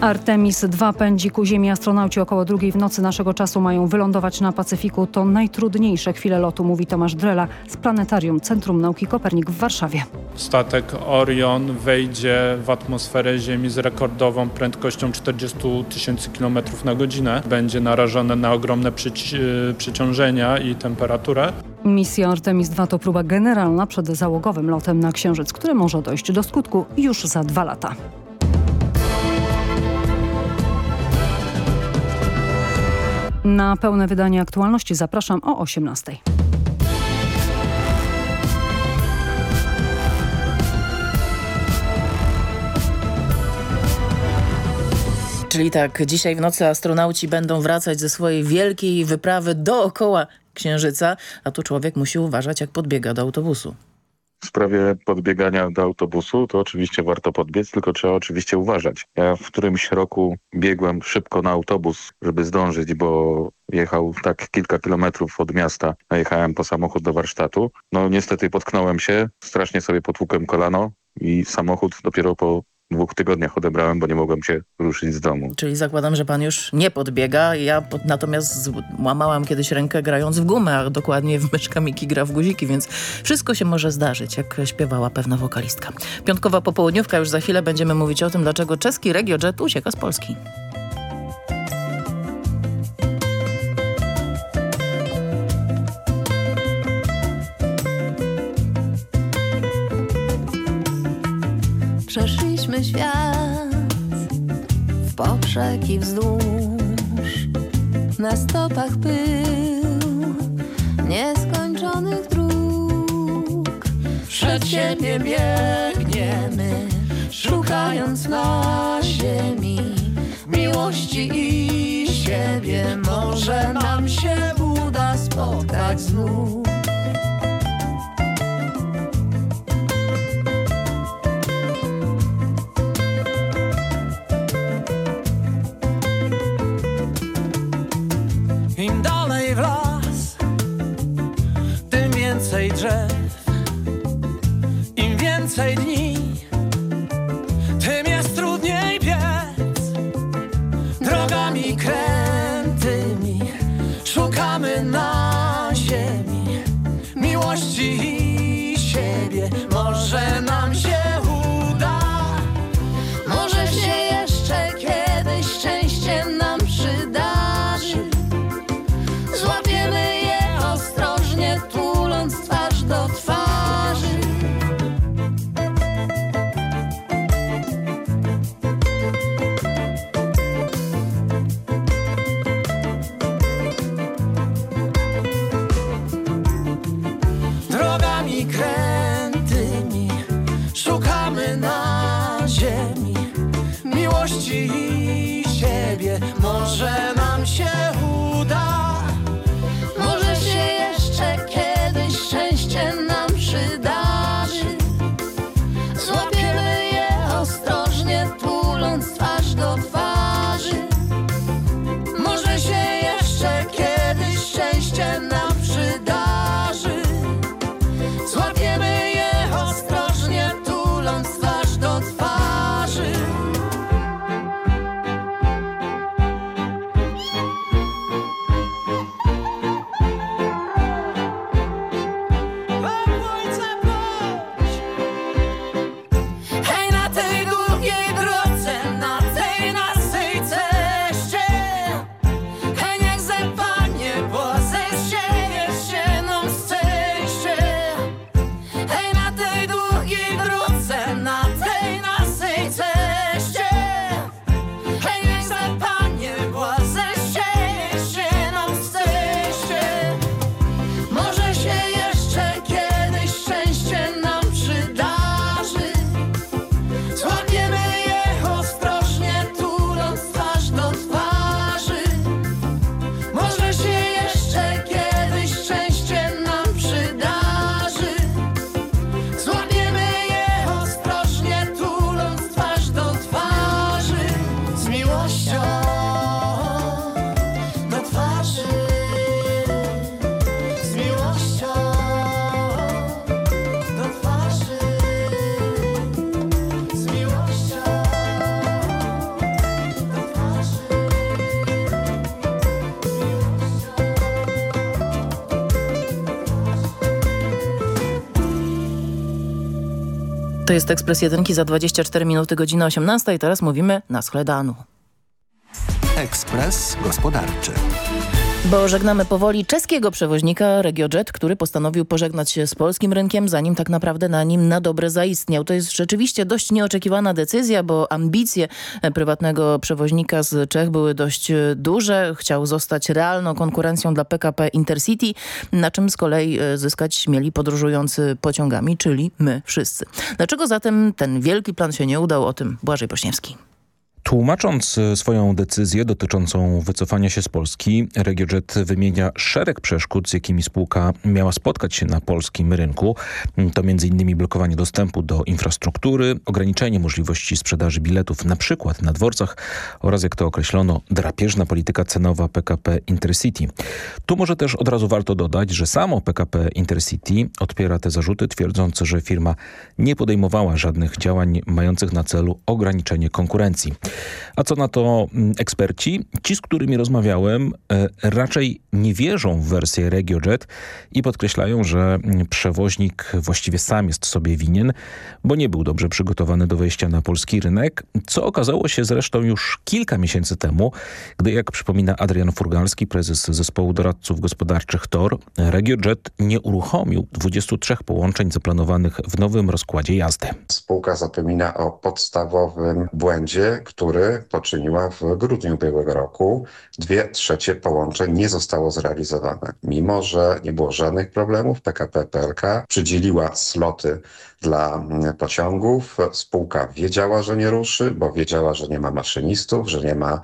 Artemis II pędzi ku Ziemi. Astronauci około drugiej w nocy naszego czasu mają wylądować na Pacyfiku. To najtrudniejsze chwile lotu, mówi Tomasz Drela z Planetarium Centrum Nauki Kopernik w Warszawie. Statek Orion wejdzie w atmosferę Ziemi z rekordową prędkością 40 tysięcy km na godzinę. Będzie narażony na ogromne przyci- przyciążenia i temperaturę. Misja Artemis II to próba generalna przed załogowym lotem na Księżyc, który może dojść do skutku już za dwa lata. Na pełne wydanie aktualności zapraszam o 18. Czyli tak, dzisiaj w nocy astronauci będą wracać ze swojej wielkiej wyprawy dookoła Księżyca, a tu człowiek musi uważać, jak podbiega do autobusu. W sprawie podbiegania do autobusu to oczywiście warto podbiec, tylko trzeba oczywiście uważać. Ja w którymś roku biegłem szybko na autobus, żeby zdążyć, bo jechał tak kilka kilometrów od miasta, a jechałem po samochód do warsztatu. No niestety potknąłem się, strasznie sobie potłukłem kolano i samochód dopiero po dwóch tygodniach odebrałem, bo nie mogłem się ruszyć z domu. Czyli zakładam, że pan już nie podbiega. Ja pod, natomiast łamałam kiedyś rękę grając w gumę, a dokładnie w myszka Miki gra w guziki, więc wszystko się może zdarzyć, jak śpiewała pewna wokalistka. Piątkowa popołudniówka, już za chwilę będziemy mówić o tym, dlaczego czeski regiojet ucieka z Polski. Przeszliśmy świat w poprzek i wzdłuż, na stopach pył nieskończonych dróg. Przed siebie biegniemy, szukając na ziemi miłości i siebie. Może nam się uda spotkać znów. Im więcej jest Ekspres Jedynki za 24 minuty, godzina 18 i teraz mówimy na schledanu. Ekspres Gospodarczy. Bo żegnamy powoli czeskiego przewoźnika RegioJet, który postanowił pożegnać się z polskim rynkiem, zanim tak naprawdę na nim na dobre zaistniał. To jest rzeczywiście dość nieoczekiwana decyzja, bo ambicje prywatnego przewoźnika z Czech były dość duże. Chciał zostać realną konkurencją dla PKP Intercity, na czym z kolei zyskać mieli podróżujący pociągami, czyli my wszyscy. Dlaczego zatem ten wielki plan się nie udał? O tym Błażej Pośniewski. Tłumacząc swoją decyzję dotyczącą wycofania się z Polski, RegioJet wymienia szereg przeszkód, z jakimi spółka miała spotkać się na polskim rynku. To m.in. blokowanie dostępu do infrastruktury, ograniczenie możliwości sprzedaży biletów na przykład na dworcach oraz, jak to określono, drapieżna polityka cenowa PKP Intercity. Tu może też od razu warto dodać, że samo PKP Intercity odpiera te zarzuty, twierdząc, że firma nie podejmowała żadnych działań mających na celu ograniczenie konkurencji. A co na to eksperci? Ci, z którymi rozmawiałem, raczej nie wierzą w wersję RegioJet i podkreślają, że przewoźnik właściwie sam jest sobie winien, bo nie był dobrze przygotowany do wejścia na polski rynek, co okazało się zresztą już kilka miesięcy temu, gdy, jak przypomina Adrian Furgalski, prezes zespołu doradców gospodarczych TOR, RegioJet nie uruchomił 23 połączeń zaplanowanych w nowym rozkładzie jazdy. Spółka zapomina o podstawowym błędzie, który poczyniła w grudniu ubiegłego roku. Dwie trzecie połączeń nie zostało zrealizowane. Mimo, że nie było żadnych problemów, PKP PLK przydzieliła sloty dla pociągów. Spółka wiedziała, że nie ruszy, bo wiedziała, że nie ma maszynistów, że nie ma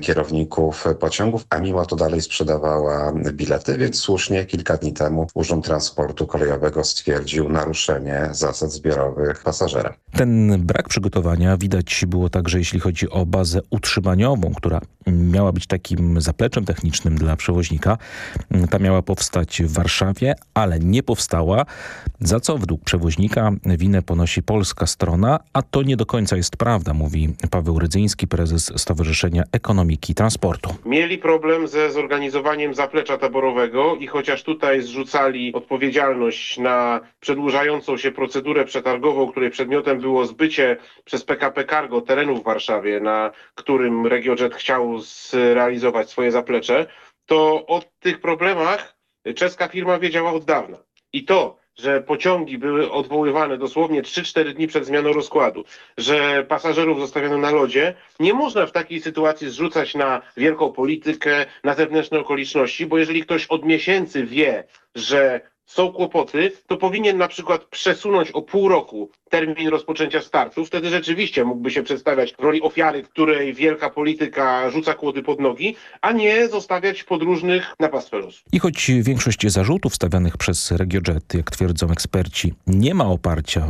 kierowników pociągów, a mimo to dalej sprzedawała bilety, więc słusznie kilka dni temu Urząd Transportu Kolejowego stwierdził naruszenie zasad zbiorowych pasażera. Ten brak przygotowania widać było także, jeśli chodzi o bazę utrzymaniową, która miała być takim zapleczem technicznym dla przewoźnika. Ta miała powstać w Warszawie, ale nie powstała, za co według przewoźnika winę ponosi polska strona, a to nie do końca jest prawda, mówi Paweł Rydzyński, prezes Stowarzyszenia Ekonomiki Transportu. Mieli problem ze zorganizowaniem zaplecza taborowego i chociaż tutaj zrzucali odpowiedzialność na przedłużającą się procedurę przetargową, której przedmiotem było zbycie przez PKP Cargo terenu w Warszawie, na którym RegioJet chciał zrealizować swoje zaplecze, to o tych problemach czeska firma wiedziała od dawna. I to, że pociągi były odwoływane dosłownie 3-4 dni przed zmianą rozkładu, że pasażerów zostawiano na lodzie, nie można w takiej sytuacji zrzucać na wielką politykę, na zewnętrzne okoliczności, bo jeżeli ktoś od miesięcy wie, że są kłopoty, to powinien na przykład przesunąć o pół roku termin rozpoczęcia startu. Wtedy rzeczywiście mógłby się przedstawiać w roli ofiary, której wielka polityka rzuca kłody pod nogi, a nie zostawiać podróżnych na pastwę losu. I choć większość zarzutów stawianych przez RegioJet, jak twierdzą eksperci, nie ma oparcia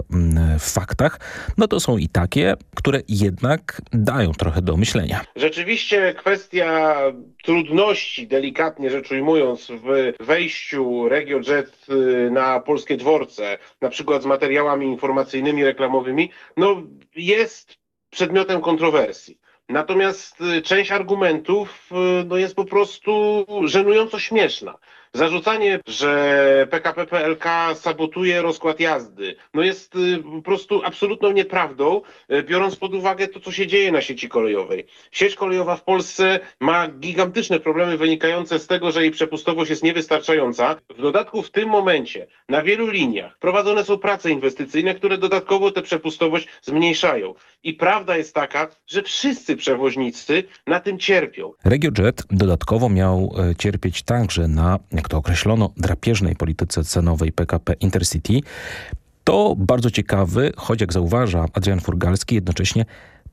w faktach, no to są i takie, które jednak dają trochę do myślenia. Rzeczywiście kwestia trudności, delikatnie rzecz ujmując, w wejściu RegioJet na polskie dworce, na przykład z materiałami informacyjnymi, reklamowymi, no jest przedmiotem kontrowersji. Natomiast część argumentów no, jest po prostu żenująco śmieszna. Zarzucanie, że PKP PLK sabotuje rozkład jazdy, no jest po prostu absolutną nieprawdą, biorąc pod uwagę to, co się dzieje na sieci kolejowej. Sieć kolejowa w Polsce ma gigantyczne problemy wynikające z tego, że jej przepustowość jest niewystarczająca. W dodatku w tym momencie na wielu liniach prowadzone są prace inwestycyjne, które dodatkowo tę przepustowość zmniejszają. I prawda jest taka, że wszyscy przewoźnicy na tym cierpią. RegioJet dodatkowo miał cierpieć także na jak to określono, drapieżnej polityce cenowej PKP Intercity. To bardzo ciekawy, choć jak zauważa Adrian Furgalski, jednocześnie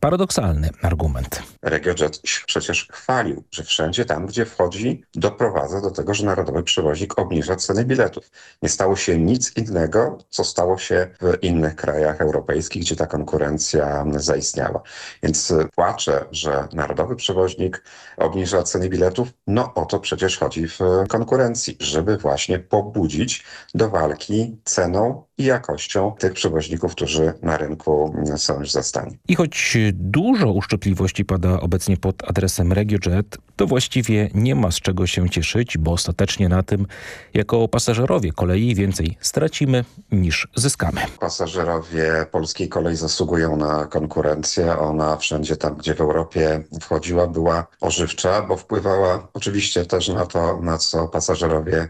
paradoksalny argument. RegioJet przecież chwalił, że wszędzie tam, gdzie wchodzi, doprowadza do tego, że narodowy przewoźnik obniża ceny biletów. Nie stało się nic innego, co stało się w innych krajach europejskich, gdzie ta konkurencja zaistniała. Więc płaczę, że narodowy przewoźnik obniża ceny biletów. No o to przecież chodzi w konkurencji, żeby właśnie pobudzić do walki ceną i jakością tych przewoźników, którzy na rynku są już zastani. I choć dużo uszczypliwości pada obecnie pod adresem RegioJet, to właściwie nie ma z czego się cieszyć, bo ostatecznie na tym jako pasażerowie kolei więcej stracimy niż zyskamy. Pasażerowie polskiej kolei zasługują na konkurencję. Ona wszędzie tam, gdzie w Europie wchodziła, była ożywcza, bo wpływała oczywiście też na to, na co pasażerowie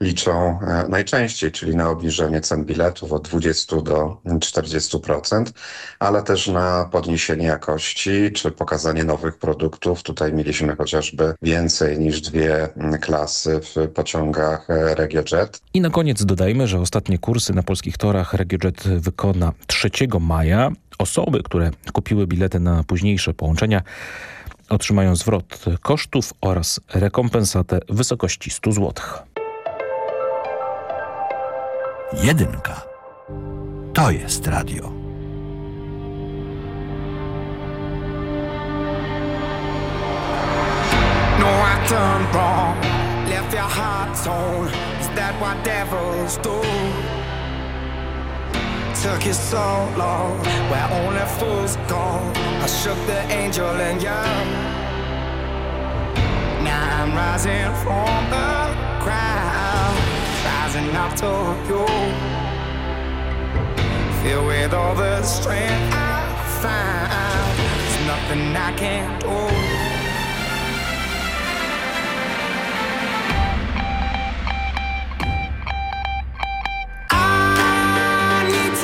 liczą e, najczęściej, czyli na obniżenie cen biletów od 20 do 40%, ale też na podniesienie jakości czy pokazanie nowych produktów. Tutaj mieliśmy chociażby więcej niż dwie klasy w pociągach e, RegioJet. I na koniec dodajmy, że ostatnie kursy na polskich torach RegioJet wykona 3 maja. Osoby, które kupiły bilety na późniejsze połączenia otrzymają zwrot kosztów oraz rekompensatę w wysokości 100 zł. Jedynka. To jest radio. No, I done wrong. Left your heart torn. Is that what devils do? Took you so long, where only fools go. I shook the angel and young. Now I'm rising from the ground, up to you. Filled with all the strength I find, there's nothing I can't do. It's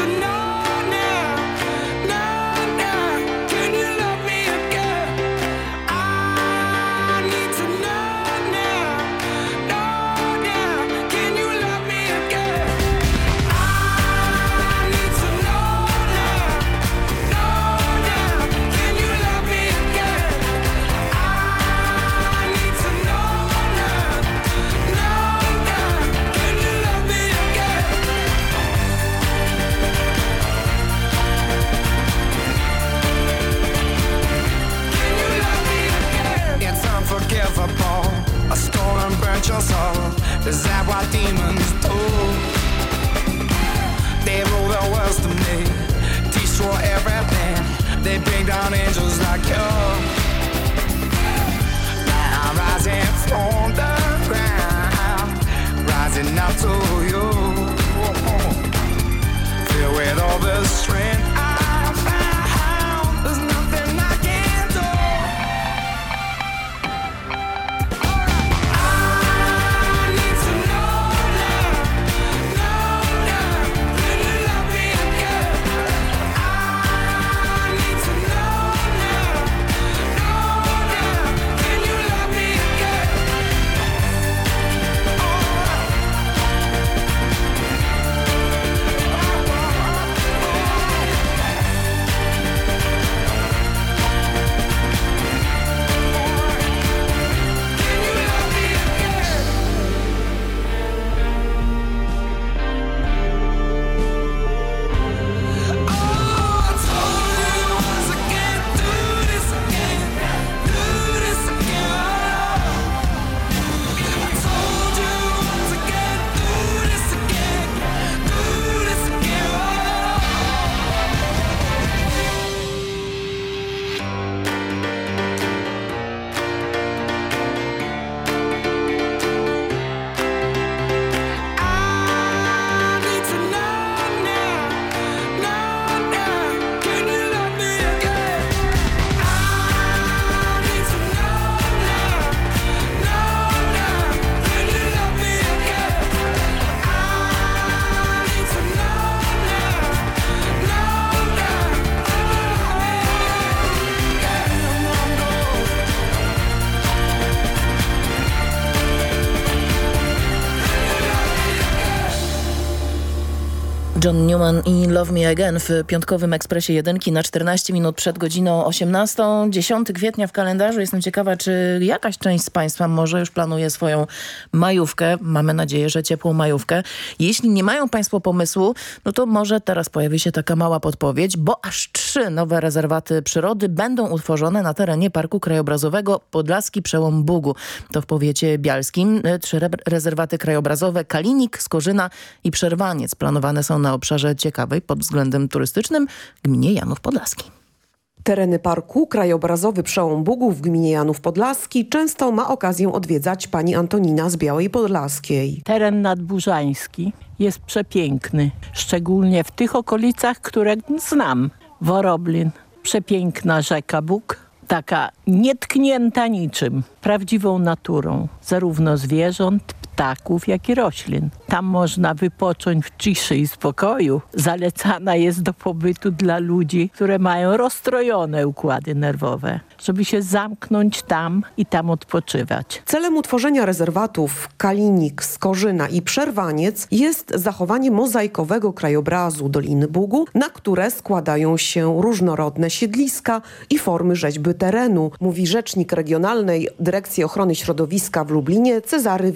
Newman i Love Me Again w piątkowym Ekspresie Jedynki na 14 minut przed godziną 18. 10 kwietnia w kalendarzu. Jestem ciekawa, czy jakaś część z Państwa może już planuje swoją majówkę. Mamy nadzieję, że ciepłą majówkę. Jeśli nie mają Państwo pomysłu, no to może teraz pojawi się taka mała podpowiedź, bo aż trzy nowe rezerwaty przyrody będą utworzone na terenie Parku Krajobrazowego Podlaski Przełom Bugu. To w powiecie bialskim. Trzy re rezerwaty krajobrazowe Kalinik, Skorzyna i Przerwaniec planowane są na na obszarze ciekawej pod względem turystycznym gminie Janów Podlaski. Tereny parku krajobrazowy Przełom Bugów w gminie Janów Podlaski często ma okazję odwiedzać pani Antonina z Białej Podlaskiej. Teren nadburzański jest przepiękny, szczególnie w tych okolicach, które znam. Woroblin, przepiękna rzeka Bóg, taka nietknięta niczym, prawdziwą naturą, zarówno zwierząt, ptaków, jak i roślin. Tam można wypocząć w ciszy i spokoju. Zalecana jest do pobytu dla ludzi, które mają rozstrojone układy nerwowe, żeby się zamknąć tam i tam odpoczywać. Celem utworzenia rezerwatów Kalinik, Skorzyna i Przerwaniec jest zachowanie mozaikowego krajobrazu Doliny Bugu, na które składają się różnorodne siedliska i formy rzeźby terenu, mówi rzecznik Regionalnej Dyrekcji Ochrony Środowiska w Lublinie Cezary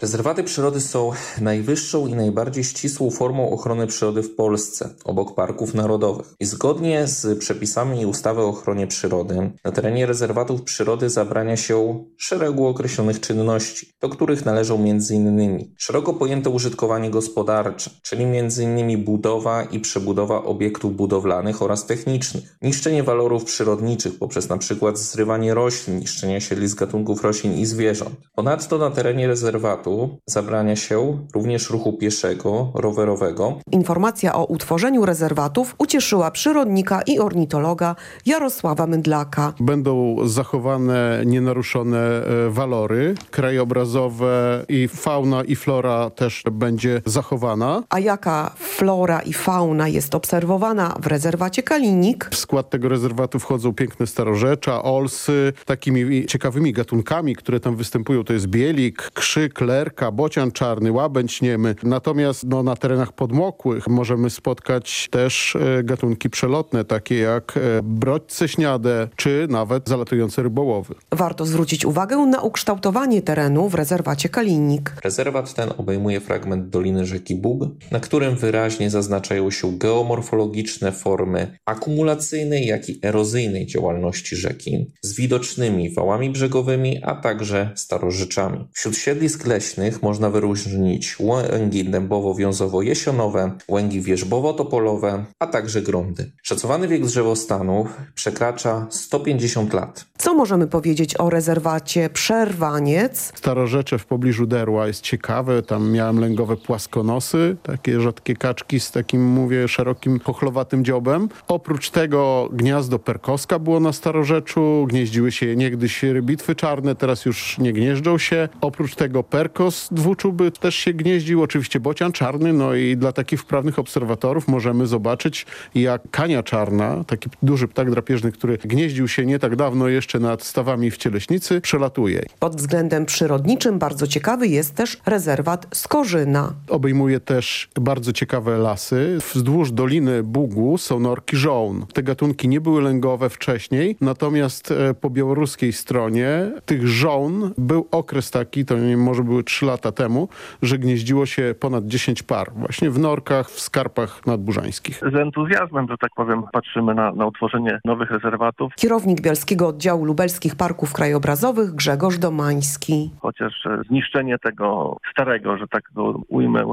Rezerwaty przyrody są najwyższą i najbardziej ścisłą formą ochrony przyrody w Polsce, obok parków narodowych. I zgodnie z przepisami ustawy o ochronie przyrody, na terenie rezerwatów przyrody zabrania się szeregu określonych czynności, do których należą m.in. szeroko pojęte użytkowanie gospodarcze, czyli m.in. budowa i przebudowa obiektów budowlanych oraz technicznych, niszczenie walorów przyrodniczych poprzez np. zrywanie roślin, niszczenie siedlisk gatunków roślin i zwierząt. Ponadto na terenie rezerwatu zabrania się również ruchu pieszego, rowerowego. Informacja o utworzeniu rezerwatów ucieszyła przyrodnika i ornitologa Jarosława Mydlaka. Będą zachowane nienaruszone e, walory krajobrazowe i fauna i flora też będzie zachowana. A jaka flora i fauna jest obserwowana w rezerwacie Kalinik? W skład tego rezerwatu wchodzą piękne starorzecza, olsy, takimi ciekawymi gatunkami, które tam występują. To jest bielik, krzyk, lerka, bocian czarny, łabędź niemy. Natomiast no, na terenach podmokłych możemy spotkać też e, gatunki przelotne, takie jak e, brodźce śniade, czy nawet zalatujące rybołowy. Warto zwrócić uwagę na ukształtowanie terenu w rezerwacie Kalinik. Rezerwat ten obejmuje fragment doliny rzeki Bug, na którym wyraźnie zaznaczają się geomorfologiczne formy akumulacyjnej, jak i erozyjnej działalności rzeki, z widocznymi wałami brzegowymi, a także starożyczami. Wśród siedlisk leśnych można wyróżnić łęgi dębowo-wiązowo-jesionowe, łęgi wierzbowo-topolowe, a także grądy. Szacowany wiek drzewostanów przekracza 150 lat. Co możemy powiedzieć o rezerwacie Przerwaniec? Starorzecze w pobliżu Derła jest ciekawe. Tam miałem lęgowe płaskonosy, takie rzadkie kaczki z takim, mówię, szerokim, chochlowatym dziobem. Oprócz tego gniazdo perkoska było na Starorzeczu. Gnieździły się niegdyś rybitwy czarne, teraz już nie gnieżdżą się. Oprócz tego perkos dwuczuby też się gnieździł. Oczywiście bocian czarny, no i dla takich wprawnych obserwatorów możemy zobaczyć, jak kania czarna, taki duży ptak drapieżny, który gnieździł się nie tak dawno jeszcze nad stawami w Cieleśnicy, przelatuje. Pod względem przyrodniczym bardzo ciekawy jest też rezerwat Skorzyna. Obejmuje też bardzo ciekawe lasy. Wzdłuż Doliny Bugu są norki żołn. Te gatunki nie były lęgowe wcześniej, natomiast e, po białoruskiej stronie tych żołn był okres taki, to nie może były 3 lata temu, że gnieździło się ponad 10 par właśnie w norkach, w skarpach nadburzańskich. Z entuzjazmem, że tak powiem, patrzymy na, na utworzenie nowych rezerwatów. Kierownik Bielskiego Oddziału Lubelskich Parków Krajobrazowych Grzegorz Domański. Chociaż e, zniszczenie tego starego, że tak go ujmę,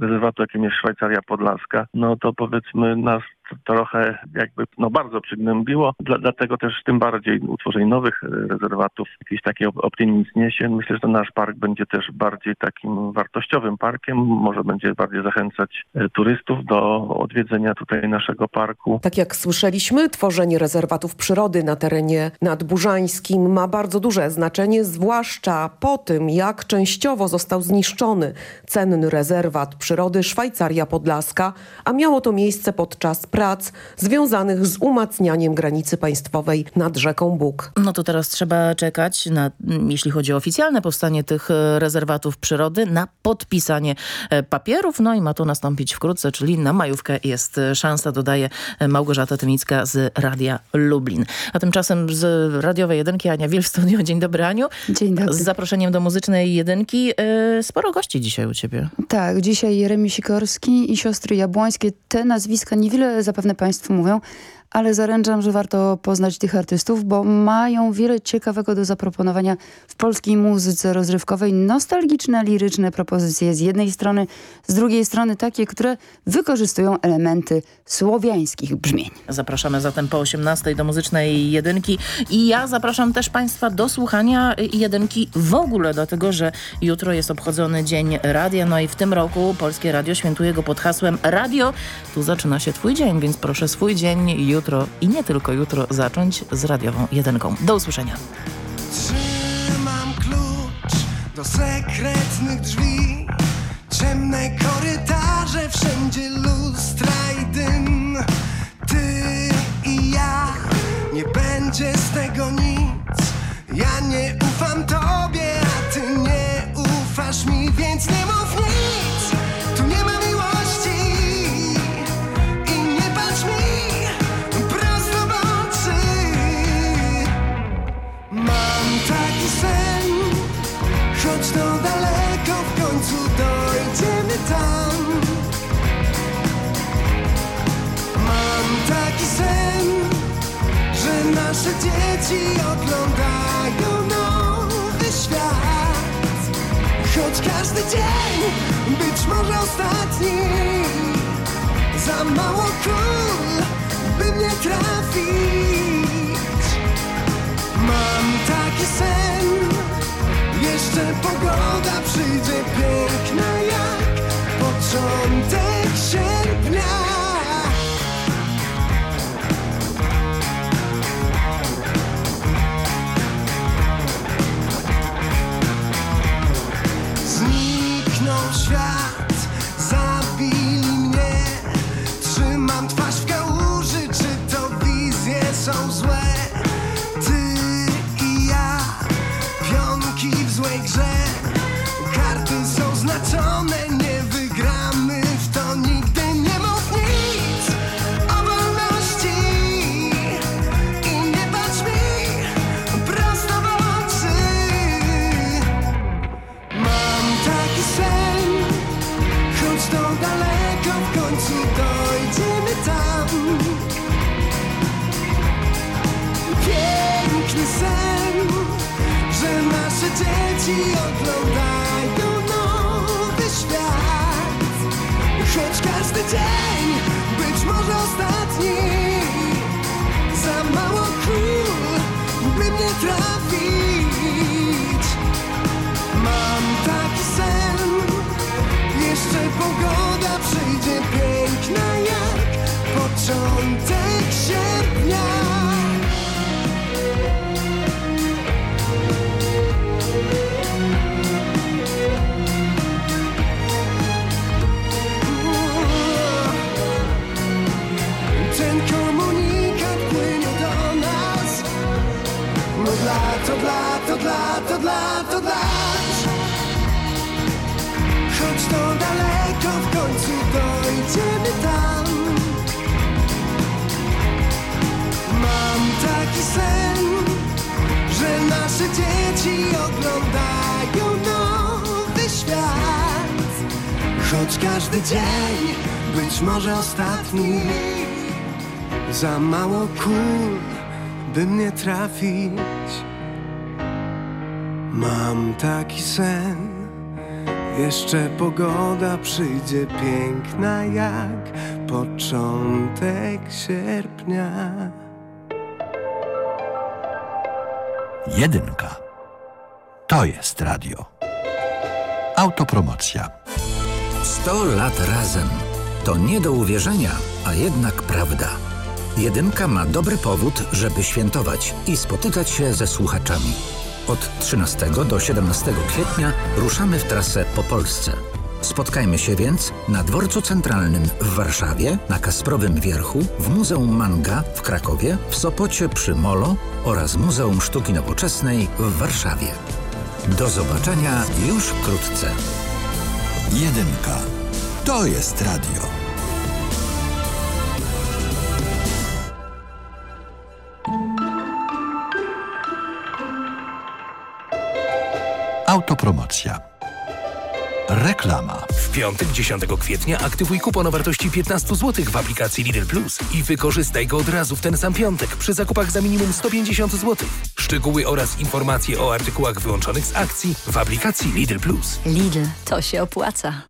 rezerwatu, jakim jest Szwajcaria Podlaska, no to powiedzmy nas trochę jakby no bardzo przygnębiło. Dla, dlatego też tym bardziej utworzenie nowych rezerwatów, jakiś taki optymizm niesie. Myślę, że nasz park będzie też bardziej takim wartościowym parkiem. Może będzie bardziej zachęcać turystów do odwiedzenia tutaj naszego parku. Tak jak słyszeliśmy, tworzenie rezerwatów przyrody na terenie nadburzańskim ma bardzo duże znaczenie, zwłaszcza po tym, jak częściowo został zniszczony cenny rezerwat przyrody Szwajcaria Podlaska, a miało to miejsce podczas prac związanych z umacnianiem granicy państwowej nad rzeką Bóg. No to teraz trzeba czekać, na, jeśli chodzi o oficjalne powstanie tych rezerwatów przyrody, na podpisanie papierów. No i ma to nastąpić wkrótce, czyli na majówkę jest szansa, dodaje Małgorzata Tymińska z Radia Lublin. A tymczasem z radiowej jedynki Ania Wil w studio. Dzień dobry Aniu. Dzień dobry. Z zaproszeniem do muzycznej jedynki. Sporo gości dzisiaj u ciebie. Tak, dzisiaj Jeremi Sikorski i siostry Jabłońskie. Te nazwiska niewiele zapewne Państwu mówią, ale zaręczam, że warto poznać tych artystów, bo mają wiele ciekawego do zaproponowania w polskiej muzyce rozrywkowej. Nostalgiczne, liryczne propozycje z jednej strony, z drugiej strony takie, które wykorzystują elementy słowiańskich brzmień. Zapraszamy zatem po 18 do muzycznej jedynki i ja zapraszam też Państwa do słuchania jedynki w ogóle, dlatego że jutro jest obchodzony Dzień Radia, no i w tym roku Polskie Radio świętuje go pod hasłem Radio. Tu zaczyna się Twój dzień, więc proszę swój dzień jutro i nie tylko jutro zacząć z radiową jedynką. Do usłyszenia. Trzymam klucz do sekretnych drzwi Ciemne korytarze, wszędzie lustra i dym Ty i ja, nie będzie z tego nic Ja nie ufam tobie, a ty nie ufasz mi Więc nie mów nic, dojdziemy tam. Mam taki sen Że nasze dzieci oglądają nowy świat. Choć każdy dzień być może ostatni Za mało kul, przyjdzie piękna jak początek dzień być może ostatni, za mało król, by mnie trafić. Mam taki sen, jeszcze pogoda przyjdzie piękna jak początek lat, od lat, od lat Choć to daleko, w końcu dojdziemy tam. Mam taki sen, że nasze dzieci oglądają nowy świat. Choć każdy dzień być może ostatni. Za mało kul, by mnie trafić Mam taki sen jeszcze pogoda przyjdzie piękna jak początek sierpnia. Jedynka. To jest radio. Autopromocja. 100 lat razem. To nie do uwierzenia, a jednak prawda. Jedynka ma dobry powód, żeby świętować i spotykać się ze słuchaczami. Od 13 do 17 kwietnia ruszamy w trasę po Polsce. Spotkajmy się więc na Dworcu Centralnym w Warszawie, na Kasprowym Wierchu, w Muzeum Manga w Krakowie, w Sopocie przy Molo oraz Muzeum Sztuki Nowoczesnej w Warszawie. Do zobaczenia już wkrótce. Jedynka. To jest radio. Autopromocja. Reklama. W piątek 10 kwietnia aktywuj kupon o wartości 15 zł w aplikacji Lidl Plus i wykorzystaj go od razu w ten sam piątek przy zakupach za minimum 150 zł. Szczegóły oraz informacje o artykułach wyłączonych z akcji w aplikacji Lidl Plus. Lidl, to się opłaca.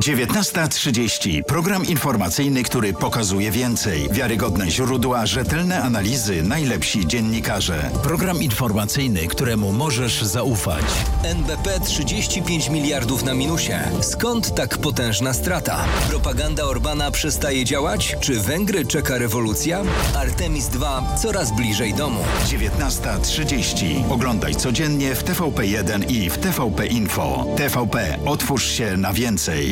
19.30. Program informacyjny, który pokazuje więcej. Wiarygodne źródła, rzetelne analizy, najlepsi dziennikarze. Program informacyjny, któremu możesz zaufać. NBP 35 miliardów na minusie. Skąd tak potężna strata? Propaganda Orbana przestaje działać? Czy Węgry czeka rewolucja? Artemis II coraz bliżej domu. 19.30. Oglądaj codziennie w TVP1 i w TVP Info. TVP. Otwórz się na więcej.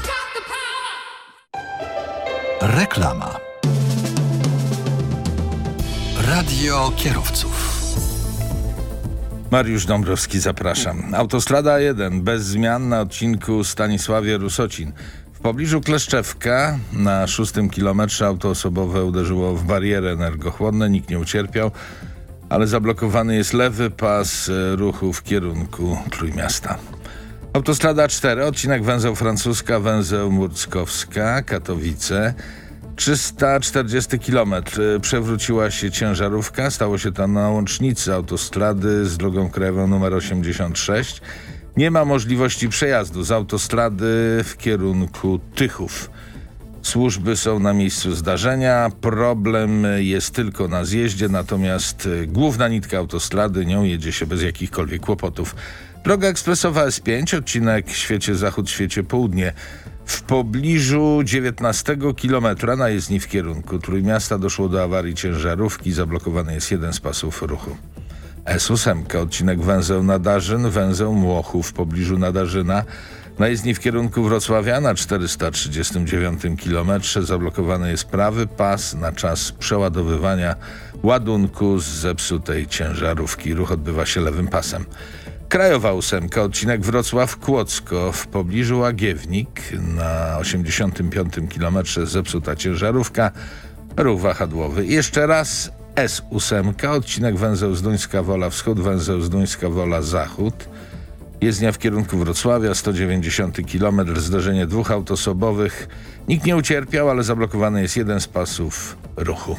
Reklama. Radio kierowców. Mariusz Dąbrowski, zapraszam. Autostrada 1 bez zmian na odcinku Stanisławie Rusocin. W pobliżu Kleszczewka na szóstym kilometrze auto osobowe uderzyło w barierę energochłonne, nikt nie ucierpiał, ale zablokowany jest lewy pas e, ruchu w kierunku Trójmiasta. Autostrada 4, odcinek węzeł Francuska, węzeł Murckowska, Katowice. 340 km przewróciła się ciężarówka. Stało się to na łącznicy autostrady z drogą krajową nr 86. Nie ma możliwości przejazdu z autostrady w kierunku Tychów. Służby są na miejscu zdarzenia. Problem jest tylko na zjeździe, natomiast główna nitka autostrady nią jedzie się bez jakichkolwiek kłopotów. Droga ekspresowa S5, odcinek świecie zachód, świecie południe. W pobliżu 19 kilometra na jezdni w kierunku Trójmiasta doszło do awarii ciężarówki. Zablokowany jest jeden z pasów ruchu. S8, odcinek węzeł Nadarzyn, węzeł Młochów w pobliżu Nadarzyna. Na jezdni w kierunku Wrocławia na 439 kilometrze zablokowany jest prawy pas na czas przeładowywania ładunku z zepsutej ciężarówki. Ruch odbywa się lewym pasem. Krajowa ósemka, odcinek Wrocław-Kłodzko w pobliżu Łagiewnik na 85 km zepsuta ciężarówka, ruch wahadłowy. Jeszcze raz S8, odcinek węzeł Zduńska Wola Wschód, węzeł Zduńska Wola Zachód. Jezdnia w kierunku Wrocławia, 190 km, zdarzenie dwóch autosobowych. Nikt nie ucierpiał, ale zablokowany jest jeden z pasów ruchu.